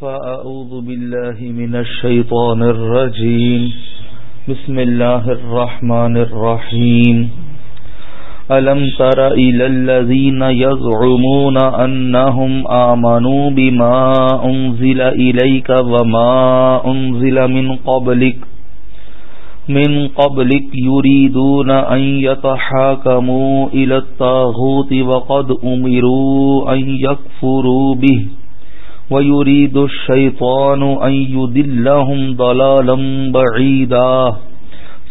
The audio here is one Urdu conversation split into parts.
فأعوذ بالله من الشيطان الرجيم. بسم الله الرحمن الرحيم. ألم تر إلى الذين يزعمون أنهم آمنوا بما أنزل إليك وما أنزل من قبلك؟ من قبلك يريدون أن يتحاكموا إلى الطاغوت وقد أمروا أن يكفروا به. ويريد الشيطان أن يدلهم ضلالا بعيدا.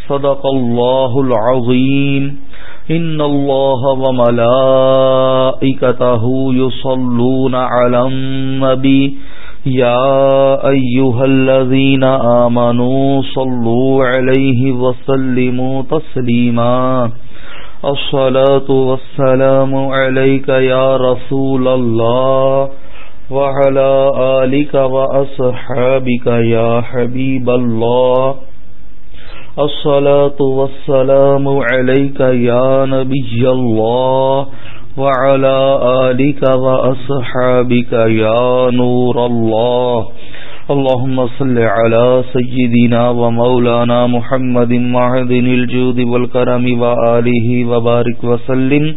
صدق الله العظيم. إن الله وملائكته يصلون على النبي. يا أيها الذين آمنوا صلوا عليه وسلموا تسليما. الصلاة والسلام عليك يا رسول الله. وعلى آلك وأصحابك يا حبيب الله. الصلاة والسلام عليك يا نبي الله. وعلى آلك وأصحابك يا نور الله. اللهم صل على سيدنا ومولانا محمد معدن الجود والكرم وآله وبارك وسلم.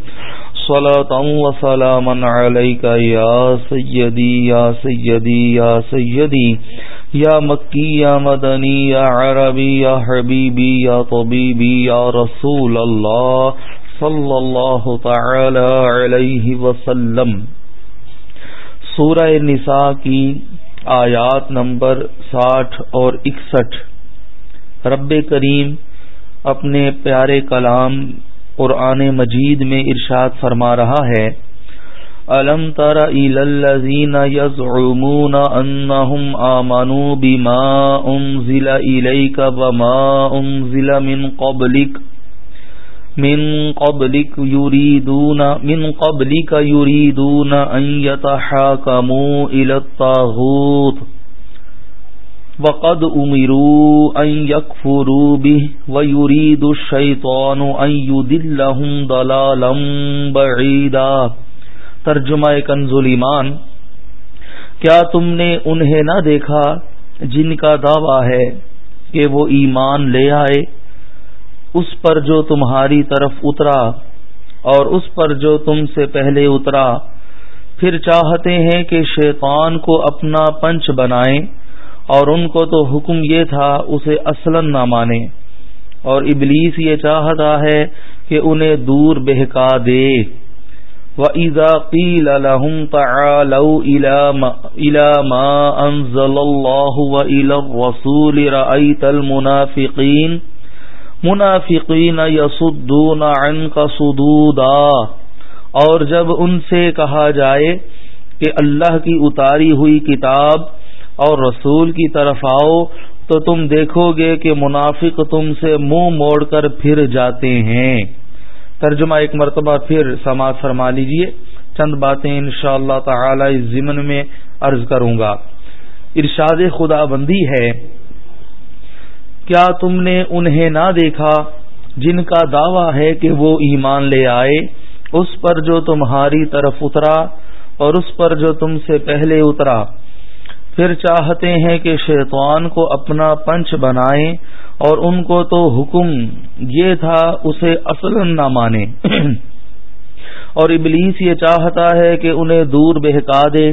صلاة وسلاما عليك يا سيدي يا سيدي يا سيدي یا مکی یا مدنی یا عربی یا حبیبی یا طبیبی یا رسول اللہ صلی اللہ تعالی علیہ وسلم۔ سورہ نساء کی آیات نمبر ساٹھ اور اکسٹھ۔ رب کریم اپنے پیارے کلام قرآن مجید میں ارشاد فرما رہا ہے ألم تر إلى الذين يزعمون أنهم آمنوا بما أنزل إليك وما أنزل من قبلك من قبلك يريدون من قبلك يريدون أن يتحاكموا إلى الطاغوت وقد أمروا أن يكفروا به ويريد الشيطان أن يدلهم ضلالا بعيدا ترجمہ کنزول ایمان، کیا تم نے انہیں نہ دیکھا جن کا دعویٰ ہے کہ وہ ایمان لے آئے؟ اس پر جو تمہاری طرف اترا اور اس پر جو تم سے پہلے اترا، پھر چاہتے ہیں کہ شیطان کو اپنا پنچ بنائیں۔ اور ان کو تو حکم یہ تھا اسے اصلا نہ مانے۔ اور ابلیس یہ چاہتا ہے کہ انہیں دور بہکا دے۔ وَإِذَا قِيلَ لَهُمْ تَعَالَوْا إِلَى مَا أَنزَلَ اللَّهُ وَإِلَى الرَّسُولِ رَأَيْتَ الْمُنَافِقِينَ۔ منافقین یصدون عنك صدودا۔ اور جب ان سے کہا جائے کہ اللہ کی اتاری ہوئی کتاب اور رسول کی طرف آؤ تو تم دیکھو گے کہ منافق تم سے منہ موڑ کر پھر جاتے ہیں۔ ترجمہ ایک مرتبہ پھر سماعت فرما لیجیے چند باتیں ان شاء اللہ تعالی اس ضمن میں عرض کروں گا۔ ارشاد خدا بندی ہے، کیا تم نے انہیں نہ دیکھا جن کا دعویٰ ہے کہ وہ ایمان لے آئے؟ اس پر جو تمہاری طرف اترا اور اس پر جو تم سے پہلے اترا۔ پھر چاہتے ہیں کہ شیطان کو اپنا پنچ بنائیں اور ان کو تو حکم یہ تھا اسے اصل نہ مانے اور ابلیس یہ چاہتا ہے کہ انہیں دور بہکا دے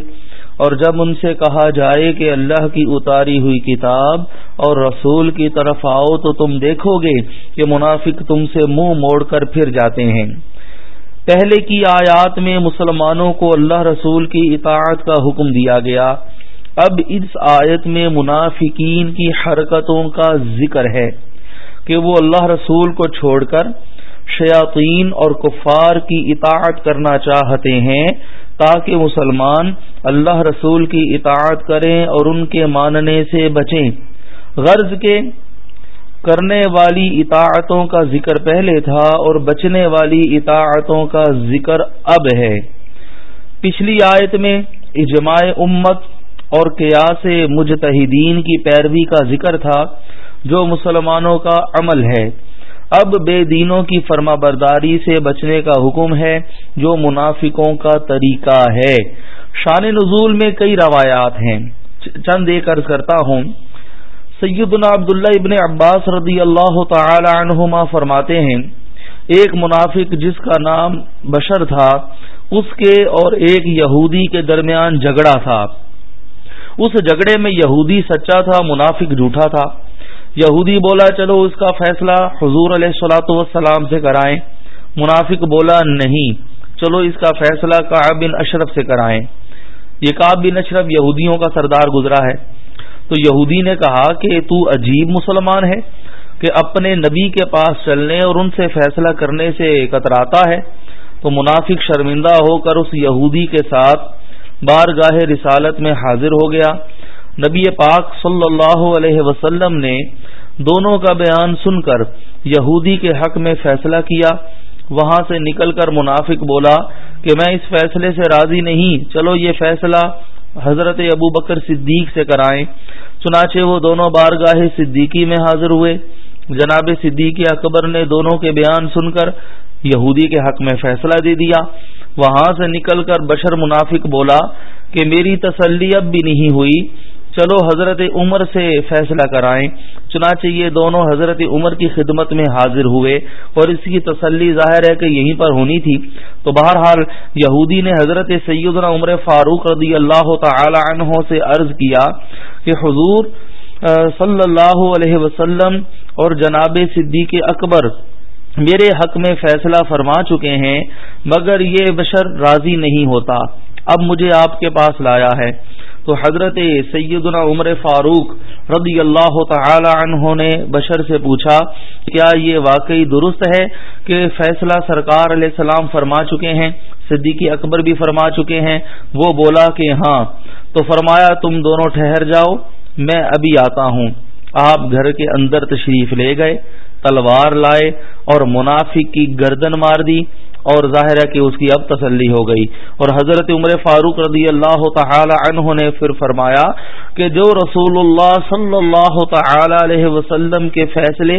اور جب ان سے کہا جائے کہ اللہ کی اتاری ہوئی کتاب اور رسول کی طرف آؤ تو تم دیکھو گے کہ منافق تم سے منہ مو موڑ کر پھر جاتے ہیں۔ پہلے کی آیات میں مسلمانوں کو اللہ رسول کی اطاعت کا حکم دیا گیا۔ اب اس آیت میں منافقین کی حرکتوں کا ذکر ہے کہ وہ اللہ رسول کو چھوڑ کر شیاطین اور کفار کی اطاعت کرنا چاہتے ہیں تاکہ مسلمان اللہ رسول کی اطاعت کریں اور ان کے ماننے سے بچیں۔ غرض کے کرنے والی اطاعتوں کا ذکر پہلے تھا اور بچنے والی اطاعتوں کا ذکر اب ہے۔ پچھلی آیت میں اجماع امت اور قیاس مجتہدین کی پیروی کا ذکر تھا جو مسلمانوں کا عمل ہے۔ اب بے دینوں کی فرما برداری سے بچنے کا حکم ہے جو منافقوں کا طریقہ ہے۔ شان نزول میں کئی روایات ہیں۔ چند ایک عرض کرتا ہوں۔ سیدنا عبداللہ ابن عباس رضی اللہ تعالی عنہما فرماتے ہیں، ایک منافق جس کا نام بشر تھا، اس کے اور ایک یہودی کے درمیان جھگڑا تھا۔ اس جھگڑے میں یہودی سچا تھا، منافق جھوٹا تھا۔ یہودی بولا، چلو اس کا فیصلہ حضور علیہ السلاۃ والسلام سے کرائیں۔ منافق بولا، نہیں، چلو اس کا فیصلہ کعب بن اشرف سے کرائیں۔ یہ کعب بن اشرف یہودیوں کا سردار گزرا ہے۔ تو یہودی نے کہا کہ تو عجیب مسلمان ہے کہ اپنے نبی کے پاس چلنے اور ان سے فیصلہ کرنے سے کتراتا ہے۔ تو منافق شرمندہ ہو کر اس یہودی کے ساتھ بار گاہ رسالت میں حاضر ہو گیا۔ نبی پاک صلی اللہ علیہ وسلم نے دونوں کا بیان سن کر یہودی کے حق میں فیصلہ کیا۔ وہاں سے نکل کر منافق بولا کہ میں اس فیصلے سے راضی نہیں، چلو یہ فیصلہ حضرت ابو بکر صدیق سے کرائیں۔ چنانچہ وہ دونوں بارگاہ صدیقی میں حاضر ہوئے۔ جناب صدیقی اکبر نے دونوں کے بیان سن کر یہودی کے حق میں فیصلہ دے دیا۔ وہاں سے نکل کر بشر منافق بولا کہ میری تسلی اب بھی نہیں ہوئی۔ چلو حضرت عمر سے فیصلہ کرائیں۔ چنانچہ یہ دونوں حضرت عمر کی خدمت میں حاضر ہوئے اور اس کی تسلی ظاہر ہے کہ یہیں پر ہونی تھی۔ تو بہرحال یہودی نے حضرت سیدنا عمر فاروق رضی اللہ تعالی عنہ سے عرض کیا کہ حضور صلی اللہ علیہ وسلم اور جناب صدیق اکبر میرے حق میں فیصلہ فرما چکے ہیں، مگر یہ بشر راضی نہیں ہوتا۔ اب مجھے آپ کے پاس لایا ہے۔ تو حضرت سیدنا عمر فاروق رضی اللہ تعالی عنہ نے بشر سے پوچھا، کیا یہ واقعی درست ہے کہ فیصلہ سرکار علیہ السلام فرما چکے ہیں؟ صدیقی اکبر بھی فرما چکے ہیں۔ وہ بولا کہ ہاں۔ تو فرمایا، تم دونوں ٹھہر جاؤ، میں ابھی آتا ہوں۔ آپ گھر کے اندر تشریف لے گئے۔ تلوار لائے اور منافق کی گردن مار دی اور ظاہر ہے کہ اس کی اب تسلی ہو گئی۔ اور حضرت عمر فاروق رضی اللہ تعالی عنہ نے پھر فرمایا کہ جو رسول اللہ صلی اللہ تعالی علیہ وسلم کے فیصلے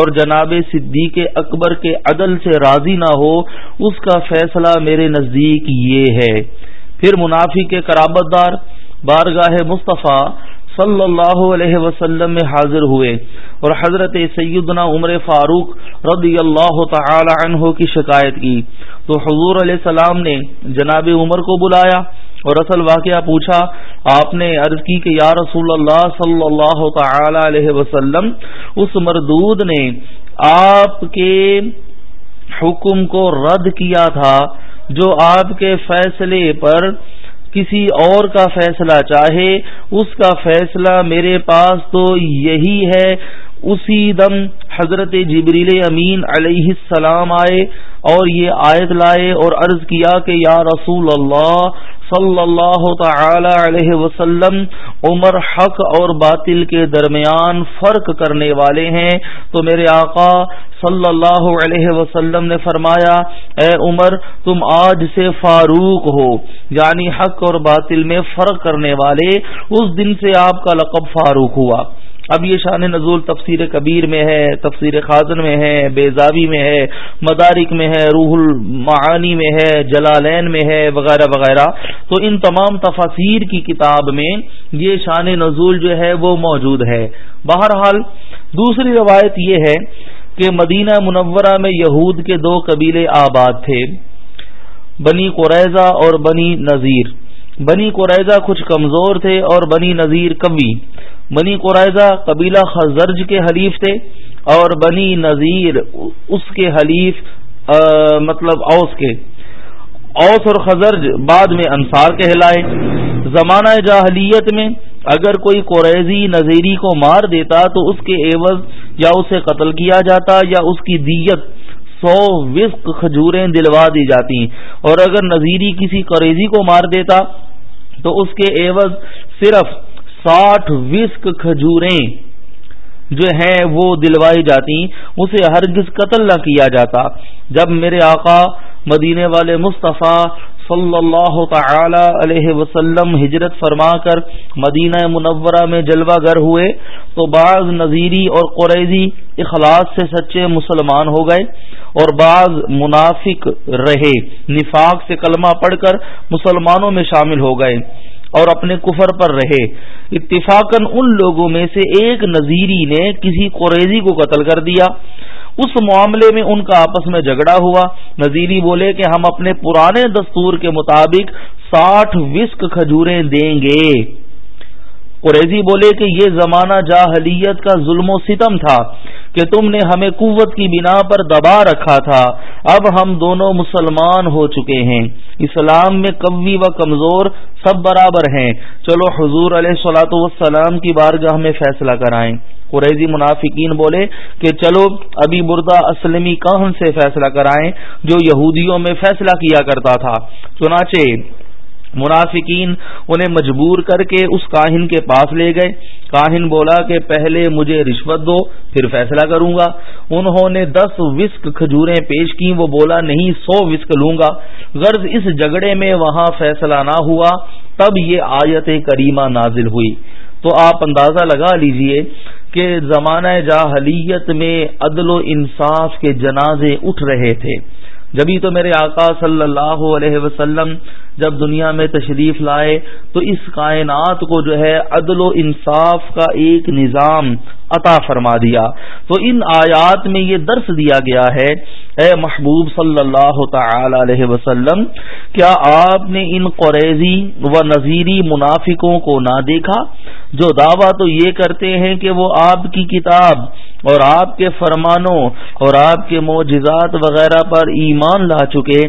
اور جناب صدیق اکبر کے عدل سے راضی نہ ہو، اس کا فیصلہ میرے نزدیک یہ ہے۔ پھر منافی کے قرابت دار، بارگاہ مصطفیٰ صلی اللہ علیہ وسلم میں حاضر ہوئے اور حضرت سیدنا عمر فاروق رضی اللہ تعالی عنہ کی شکایت کی۔ تو حضور علیہ السلام نے جناب عمر کو بلایا اور اصل واقعہ پوچھا، آپ نے عرض کی کہ یا رسول اللہ صلی اللہ تعالی علیہ وسلم، اس مردود نے آپ کے حکم کو رد کیا تھا جو آپ کے فیصلے پر کسی اور کا فیصلہ چاہے اس کا فیصلہ میرے پاس تو یہی ہے۔ اسی دم حضرت جبریل امین علیہ السلام آئے اور یہ آیت لائے اور عرض کیا کہ یا رسول اللہ صلی اللہ تعالی علیہ وسلم، عمر حق اور باطل کے درمیان فرق کرنے والے ہیں۔ تو میرے آقا صلی اللہ علیہ وسلم نے فرمایا، اے عمر، تم آج سے فاروق ہو یعنی حق اور باطل میں فرق کرنے والے، اس دن سے آپ کا لقب فاروق ہوا۔ اب یہ شان نزول تفسیر کبیر میں ہے، تفسیر خازن میں ہے بیزابی میں ہے، مدارک میں ہے، روح المعانی میں ہے، جلالین میں ہے، وغیرہ وغیرہ۔ تو ان تمام تفاصیر کی کتاب میں یہ شان نزول جو ہے وہ موجود ہے۔ بہرحال، دوسری روایت یہ ہے کہ مدینہ منورہ میں یہود کے دو قبیلے آباد تھے، بنی قریضہ اور بنی نذیر۔ بنی قریضہ کچھ کمزور تھے اور بنی نذیر کبھی بنی قرائضہ قبیلہ خزرج کے حلیف تھے اور بنی نذیر اس کے حلیف مطلب اوس کے۔ اوس اور خزرج بعد میں انصار کہلائے۔ زمانہ جاہلیت میں اگر کوئی قریضی نذیری کو مار دیتا تو اس کے عوض یا اسے قتل کیا جاتا یا اس کی دیت سو وسق کھجوریں دلوا دی جاتی۔ اور اگر نذیری کسی قریضی کو مار دیتا تو اس کے عوض صرف ساٹھ وسک کھجوریں جو ہیں وہ دلوائی جاتی اسے ہرگز قتل نہ کیا جاتا۔ جب میرے آقا مدینے والے مصطفیٰ صلی اللہ تعالی علیہ وسلم ہجرت فرما کر مدینہ منورہ میں جلوہ گر ہوئے، تو بعض نذیری اور قریضی اخلاص سے سچے مسلمان ہو گئے اور بعض منافق رہے۔ نفاق سے کلمہ پڑھ کر مسلمانوں میں شامل ہو گئے۔ اور اپنے کفر پر رہے۔ اتفاقاً ان لوگوں میں سے ایک نظیری نے کسی قریضی کو قتل کر دیا۔ اس معاملے میں ان کا آپس میں جھگڑا ہوا۔ نظیری بولے کہ ہم اپنے پرانے دستور کے مطابق ساٹھ وسک کھجوریں دیں گے۔ قریضی بولے کہ یہ زمانہ جاہلیت کا ظلم و ستم تھا کہ تم نے ہمیں قوت کی بنا پر دبا رکھا تھا۔ اب ہم دونوں مسلمان ہو چکے ہیں۔ اسلام میں قوی و کمزور سب برابر ہیں۔ چلو حضور علیہ سلاۃ والسلام کی بارگاہ میں فیصلہ کرائیں۔ قریضی منافقین بولے کہ چلو ابھی مردہ اسلمی کہن سے فیصلہ کرائیں جو یہودیوں میں فیصلہ کیا کرتا تھا۔ چنانچہ منافقین انہیں مجبور کر کے اس کاہن کے پاس لے گئے۔ کاہن بولا کہ پہلے مجھے رشوت دو، پھر فیصلہ کروں گا۔ انہوں نے دس وسک کھجوریں پیش کی وہ بولا نہیں، سو وسک لوں گا۔ غرض اس جگڑے میں وہاں فیصلہ نہ ہوا، تب یہ آیت کریمہ نازل ہوئی۔ تو آپ اندازہ لگا لیجیے کہ زمانہ جاہلیت میں عدل و انصاف کے جنازے اٹھ رہے تھے۔ جبھی تو میرے آقا صلی اللہ علیہ وسلم جب دنیا میں تشریف لائے، تو اس کائنات کو جو ہے عدل و انصاف کا ایک نظام عطا فرما دیا۔ تو ان آیات میں یہ درس دیا گیا ہے، اے محبوب صلی اللہ تعالی علیہ وسلم، کیا آپ نے ان قریضی و نذیری منافقوں کو نہ دیکھا؟ جو دعویٰ تو یہ کرتے ہیں کہ وہ آپ کی کتاب اور آپ کے فرمانوں اور آپ کے معجزات وغیرہ پر ایمان لا چکے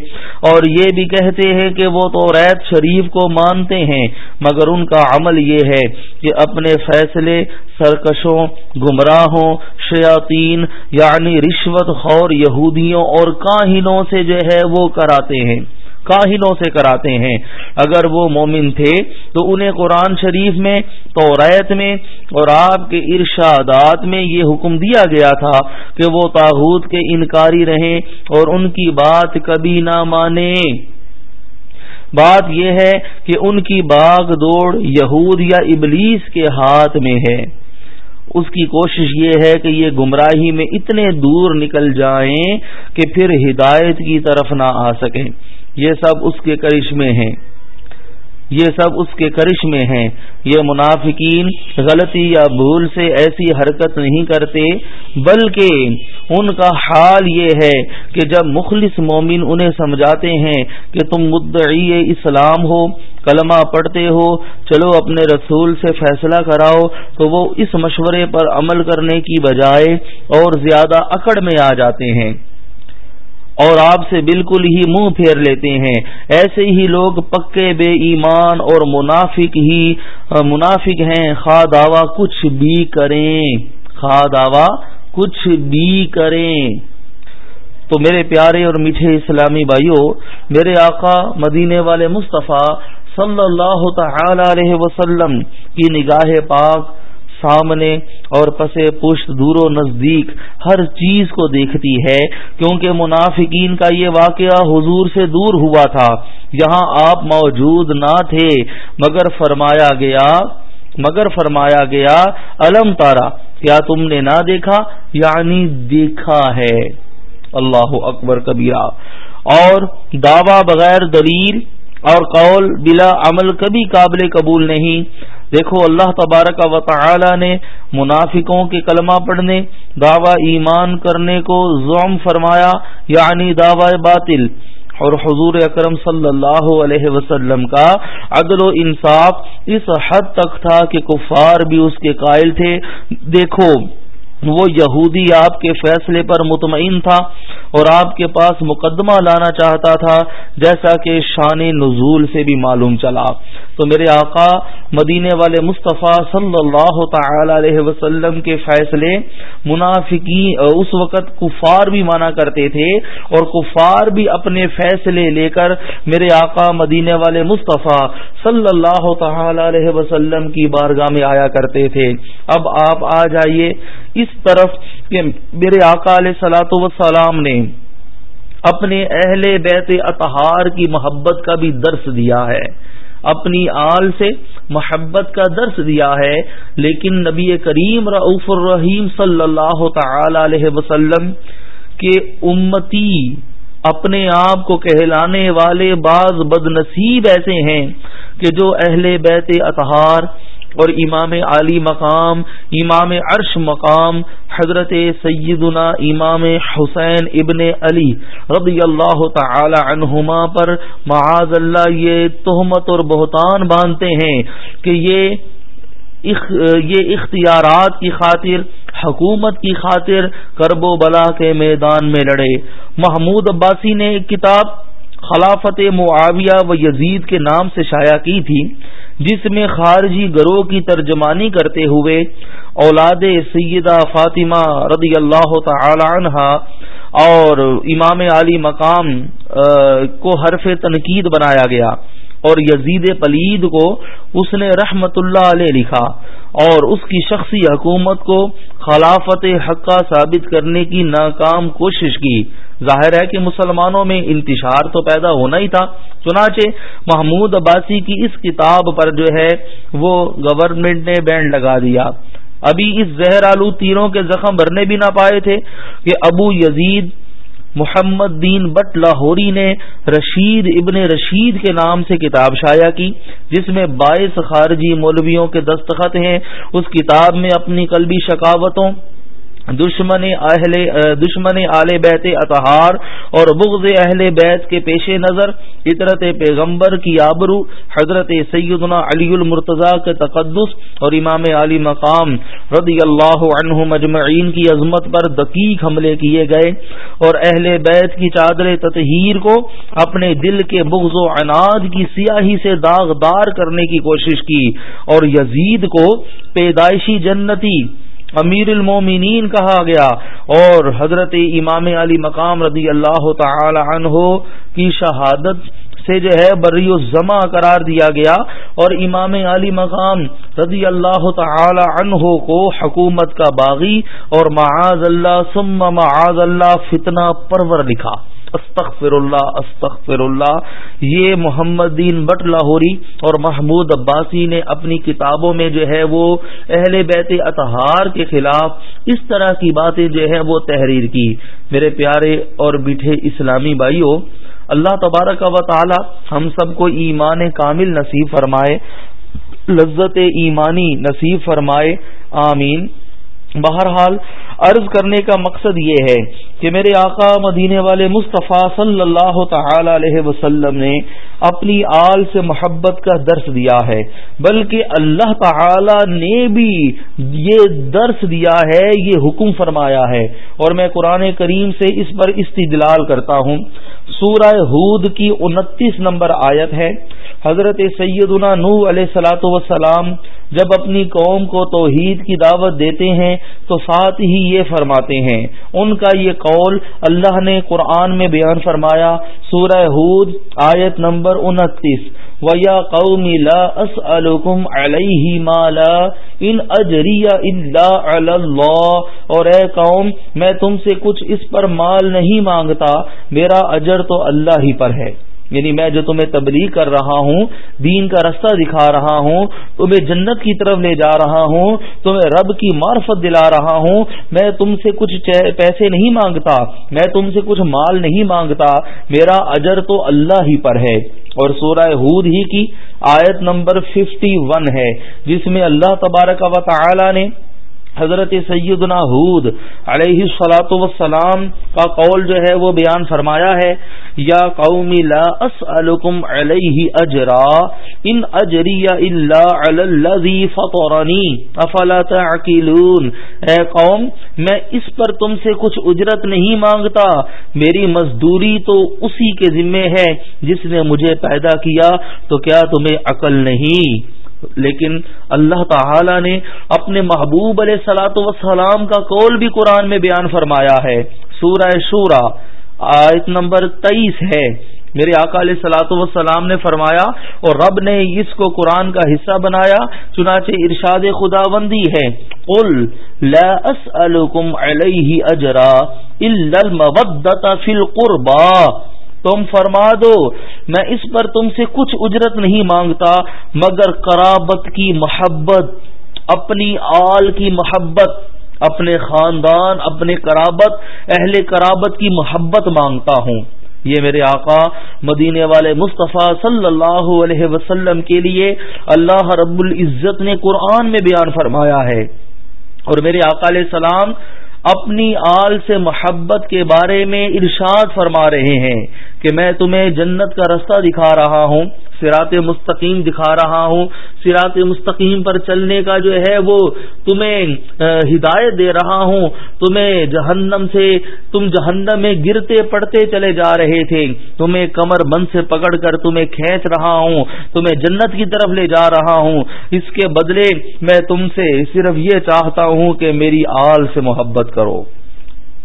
اور یہ بھی کہتے ہیں کہ وہ تو ریت شریف کو مانتے ہیں، مگر ان کا عمل یہ ہے کہ اپنے فیصلے، سرکشوں، گمراہوں، شیاطین یعنی رشوت خور یہودیوں اور کاہنوں سے جو ہے وہ کراتے ہیں۔ کاہنوں سے کراتے ہیں۔ اگر وہ مومن تھے تو انہیں قرآن شریف میں تو ریت میں اور آپ کے ارشادات میں یہ حکم دیا گیا تھا کہ وہ تاحود کے انکاری رہیں اور ان کی بات کبھی نہ مانے بات یہ ہے کہ ان کی باغ دوڑ یہود یا ابلیس کے ہاتھ میں ہے۔ اس کی کوشش یہ ہے کہ یہ گمراہی میں اتنے دور نکل جائیں کہ پھر ہدایت کی طرف نہ آ سکیں۔ یہ سب اس کے کرشمے ہیں۔ یہ سب اس کے کرش میں ہیں۔ یہ منافقین غلطی یا بھول سے ایسی حرکت نہیں کرتے، بلکہ ان کا حال یہ ہے کہ جب مخلص مومن انہیں سمجھاتے ہیں کہ تم مدعی اسلام ہو، کلمہ پڑھتے ہو، چلو اپنے رسول سے فیصلہ کراؤ، تو وہ اس مشورے پر عمل کرنے کی بجائے اور زیادہ اکڑ میں آ جاتے ہیں۔ اور آپ سے بالکل ہی منہ پھیر لیتے ہیں۔ ایسے ہی لوگ پکے بے ایمان اور منافق ہی، منافق ہیں۔ خواہ دعوی کچھ بھی کریں۔ خواہ دعوی کچھ بھی کریں۔ تو میرے پیارے اور میٹھے اسلامی بھائیوں میرے آقا مدینے والے مصطفیٰ صلی اللہ تعالی علیہ وسلم کی نگاہ پاک سامنے اور پسے پشت دور و نزدیک ہر چیز کو دیکھتی ہے، کیونکہ منافقین کا یہ واقعہ حضور سے دور ہوا تھا۔ یہاں آپ موجود نہ تھے، مگر فرمایا گیا، مگر فرمایا گیا علم تارا، کیا تم نے نہ دیکھا؟ یعنی دیکھا ہے۔ اللہ اکبر کبیرہ۔ اور دعوی بغیر دلیل اور قول بلا عمل کبھی قابل قبول نہیں۔ دیکھو اللہ تبارک و تعالی نے منافقوں کے کلمہ پڑھنے، دعوی ایمان کرنے کو زوم فرمایا یعنی دعوی باطل، اور حضور اکرم صلی اللہ علیہ وسلم کا عدل و انصاف اس حد تک تھا کہ کفار بھی اس کے قائل تھے۔ دیکھو وہ یہودی آپ کے فیصلے پر مطمئن تھا اور آپ کے پاس مقدمہ لانا چاہتا تھا، جیسا کہ شان نزول سے بھی معلوم چلا۔ تو میرے آقا، مدینے والے مصطفیٰ صلی اللہ تعالی علیہ وسلم کے فیصلے منافقی اس وقت کفار بھی مانا کرتے تھے اور کفار بھی اپنے فیصلے لے کر میرے آقا، مدینے والے مصطفیٰ صلی اللہ تعالی علیہ وسلم کی بارگاہ میں آیا کرتے تھے۔ اب آپ آ جائیے۔ اس طرف کہ میرے آقا علیہ سلاۃ وسلام نے اپنے اہل بیت اطہار کی محبت کا بھی درس دیا ہے، اپنی آل سے محبت کا درس دیا ہے، لیکن نبی کریم رعف الرحیم صلی اللہ تعالی علیہ وسلم کے امتی اپنے آپ کو کہلانے والے بعض بد نصیب ایسے ہیں کہ جو اہل بیت اطہار اور امام علی مقام، امام عرش مقام، حضرت سیدنا امام حسین ابن علی رضی اللہ تعالی عنہما پر معاذ اللہ یہ تہمت اور بہتان باندھتے ہیں کہ یہ یہ اختیارات کی خاطر، حکومت کی خاطر کرب و بلا کے میدان میں لڑے۔ محمود عباسی نے ایک کتاب خلافت معاویہ و یزید کے نام سے شائع کی تھی، جس میں خارجی گروہ کی ترجمانی کرتے ہوئے اولاد سیدہ فاطمہ رضی اللہ تعالی عنہ اور امام علی مقام کو حرف تنقید بنایا گیا اور یزید پلید کو اس نے رحمت اللہ علیہ لکھا اور اس کی شخصی حکومت کو خلافت حقہ ثابت کرنے کی ناکام کوشش کی۔ ظاہر ہے کہ مسلمانوں میں انتشار تو پیدا ہونا ہی تھا، چنانچہ محمود عباسی کی اس کتاب پر جو ہے وہ گورنمنٹ نے بینڈ لگا دیا۔ ابھی اس زہر آلو تیروں کے زخم بھرنے بھی نہ پائے تھے کہ ابو یزید محمد دین بٹ لاہوری نے رشید ابن رشید کے نام سے کتاب شائع کی، جس میں باعث خارجی مولویوں کے دستخط ہیں۔ اس کتاب میں اپنی قلبی شکاوتوں دشمن اہل دشمن اہل بیت اطہار اور بغض اہل بیت کے پیش نظر عطرت پیغمبر کی آبرو، حضرت سیدنا علی المرتضی کے تقدس اور امام علی مقام رضی اللہ عنہ مجمعین کی عظمت پر دقیق حملے کیے گئے اور اہل بیت کی چادر تطہیر کو اپنے دل کے بغض و عناد کی سیاہی سے داغدار کرنے کی کوشش کی اور یزید کو پیدائشی جنتی امیر المومنین کہا گیا اور حضرت امام علی مقام رضی اللہ تعالی عنہ کی شہادت سے جو ہے بری الزما قرار دیا گیا اور امام علی مقام رضی اللہ تعالی عنہ کو حکومت کا باغی اور معاذ اللہ ثم معاذ اللہ فتنہ پرور لکھا۔ استغفر اللہ استغفر اللہ یہ محمد دین بٹ لاہوری اور محمود عباسی نے اپنی کتابوں میں جو ہے وہ اہل بیت اطہار کے خلاف اس طرح کی باتیں جو ہے وہ تحریر کی۔ میرے پیارے اور میٹھے اسلامی بھائیوں اللہ تبارک و تعالی ہم سب کو ایمان کامل نصیب فرمائے، لذت ایمانی نصیب فرمائے۔ آمین۔ بہرحال عرض کرنے کا مقصد یہ ہے کہ میرے آقا مدینے والے مصطفیٰ صلی اللہ تعالی علیہ وسلم نے اپنی آل سے محبت کا درس دیا ہے، بلکہ اللہ تعالی نے بھی یہ درس دیا ہے، یہ حکم فرمایا ہے۔ اور میں قرآن کریم سے اس پر استدلال کرتا ہوں۔ سورہ ہود کی انتیس نمبر آیت ہے۔ حضرت سیدنا نو علیہ سلاۃ وسلام جب اپنی قوم کو توحید کی دعوت دیتے ہیں تو ساتھ ہی یہ فرماتے ہیں۔ ان کا یہ قول اللہ نے قرآن میں بیان فرمایا، سورہ ہود، آیت نمبر انتیس۔ ویا قومی لا اسلکم علیہ مالا ان اجریہ اللہ اور اے قوم، میں تم سے کچھ اس پر مال نہیں مانگتا، میرا اجر تو اللہ ہی پر ہے۔ یعنی میں جو تمہیں تبلیغ کر رہا ہوں، دین کا رستہ دکھا رہا ہوں، تمہیں جنت کی طرف لے جا رہا ہوں، تمہیں رب کی معرفت دلا رہا ہوں، میں تم سے کچھ پیسے نہیں مانگتا، میں تم سے کچھ مال نہیں مانگتا، میرا اجر تو اللہ ہی پر ہے۔ اور سورہ ہود ہی کی آیت نمبر ففٹی ون ہے، جس میں اللہ تبارک و تعالی نے حضرت سیدنا حود علیہ سلاۃ وسلام کا قول جو ہے وہ بیان فرمایا ہے، یا قومی لا اسألکم علیہ اجرا ان اجری الا علی الذی فطرنی، افلا تعقلون۔ اے قوم، میں اس پر تم سے کچھ اجرت نہیں مانگتا، میری مزدوری تو اسی کے ذمے ہے، جس نے مجھے پیدا کیا تو کیا تمہیں عقل نہیں؟ لیکن اللہ تعالی نے اپنے محبوب علیہ سلاۃ وسلام کا قول بھی قرآن میں بیان فرمایا ہے۔ سورہ شورا، آیت نمبر تیئیس ہے۔ میرے آقا علیہ سلاۃ وسلام نے فرمایا، اور رب نے اس کو قرآن کا حصہ بنایا، چنانچہ ارشاد خدا بندی ہے اجرا فی القربا تم فرما دو، میں اس پر تم سے کچھ اجرت نہیں مانگتا، مگر کرابت کی محبت، اپنی آل کی محبت، اپنے خاندان، اپنے کرابت اہل کرابت کی محبت مانگتا ہوں۔ یہ میرے آقا مدینے والے مصطفیٰ صلی اللہ علیہ وسلم کے لیے اللہ رب العزت نے قرآن میں بیان فرمایا ہے۔ اور میرے آقا علیہ السلام اپنی آل سے محبت کے بارے میں ارشاد فرما رہے ہیں کہ میں تمہیں جنت کا رستہ دکھا رہا ہوں۔ سرات مستقیم دکھا رہا ہوں۔ سرات مستقیم پر چلنے کا جو ہے وہ تمہیں ہدایت دے رہا ہوں۔ تمہیں جہنم سے، تم جہنم میں گرتے پڑتے چلے جا رہے تھے۔ تمہیں کمر بند سے پکڑ کر تمہیں کھینچ رہا ہوں۔ تمہیں جنت کی طرف لے جا رہا ہوں۔ اس کے بدلے میں تم سے صرف یہ چاہتا ہوں کہ میری آل سے محبت کرو۔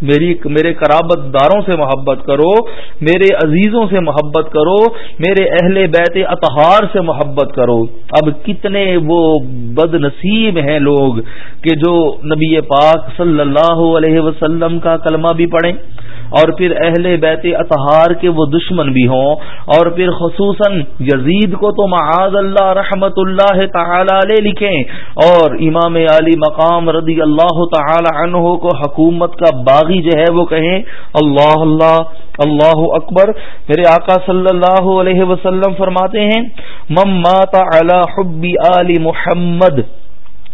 میری میرے قرابت داروں سے محبت کرو، میرے عزیزوں سے محبت کرو، میرے اہل بیت اطہار سے محبت کرو۔ اب کتنے وہ بد نصیب ہیں لوگ کہ جو نبی پاک صلی اللہ علیہ وسلم کا کلمہ بھی پڑھیں۔ اور پھر اہل بیت اطہار کے وہ دشمن بھی ہوں اور پھر خصوصاً یزید کو تو معاذ اللہ رحمت اللہ تعالی علیہ لکھیں اور امام علی مقام رضی اللہ تعالی عنہ کو حکومت کا باغی جو ہے وہ کہیں اللہ اللہ اللہ اکبر میرے آقا صلی اللہ علیہ وسلم فرماتے ہیں مم مات علی حب آل محمد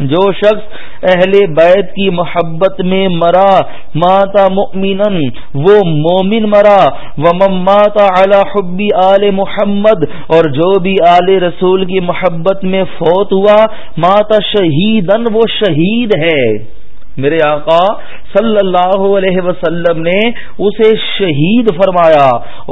جو شخص اہل بیت کی محبت میں مرا ماتا مؤمنا، وہ مومن مرا و ماتا علی حبی آل محمد، اور جو بھی آل رسول کی محبت میں فوت ہوا ماتا شہیدن وہ شہید ہے۔ میرے آقا صلی اللہ علیہ وسلم نے اسے شہید فرمایا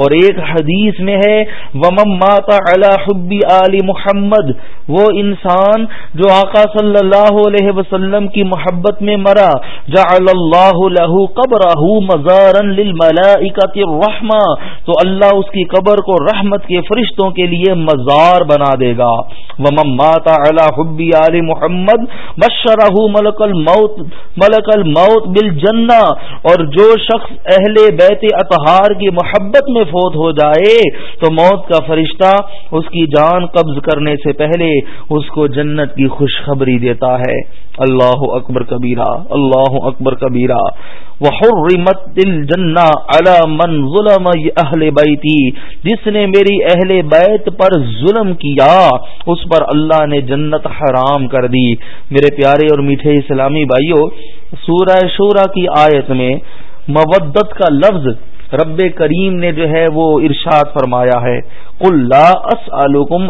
اور ایک حدیث میں ہے ومم ماتا حبی علی محمد، وہ انسان جو آقا صلی اللہ علیہ وسلم کی محبت میں مرا، جعل اللہ له قبره مزارا للملائکۃ الرحمہ، تو اللہ اس کی قبر کو رحمت کے فرشتوں کے لیے مزار بنا دے گا۔ ومم ماتا حبی علی محمد بشرہ ملک الموت ملک الموت بل جنا اور جو شخص اہل بیت اطہار کی محبت میں فوت ہو جائے، تو موت کا فرشتہ اس کی جان قبض کرنے سے پہلے اس کو جنت کی خوشخبری دیتا ہے۔ اللہ اکبر کبیرہ، اللہ اکبر کبیرہ۔ وحرمت الجنہ علی من ظلم اہل بیتی، جس نے میری اہل بیت پر ظلم کیا، اس پر اللہ نے جنت حرام کر دی۔ میرے پیارے اور میٹھے اسلامی بھائیوں سورہ شورا کی آیت میں مودت کا لفظ رب کریم نے جو ہے وہ ارشاد فرمایا ہے۔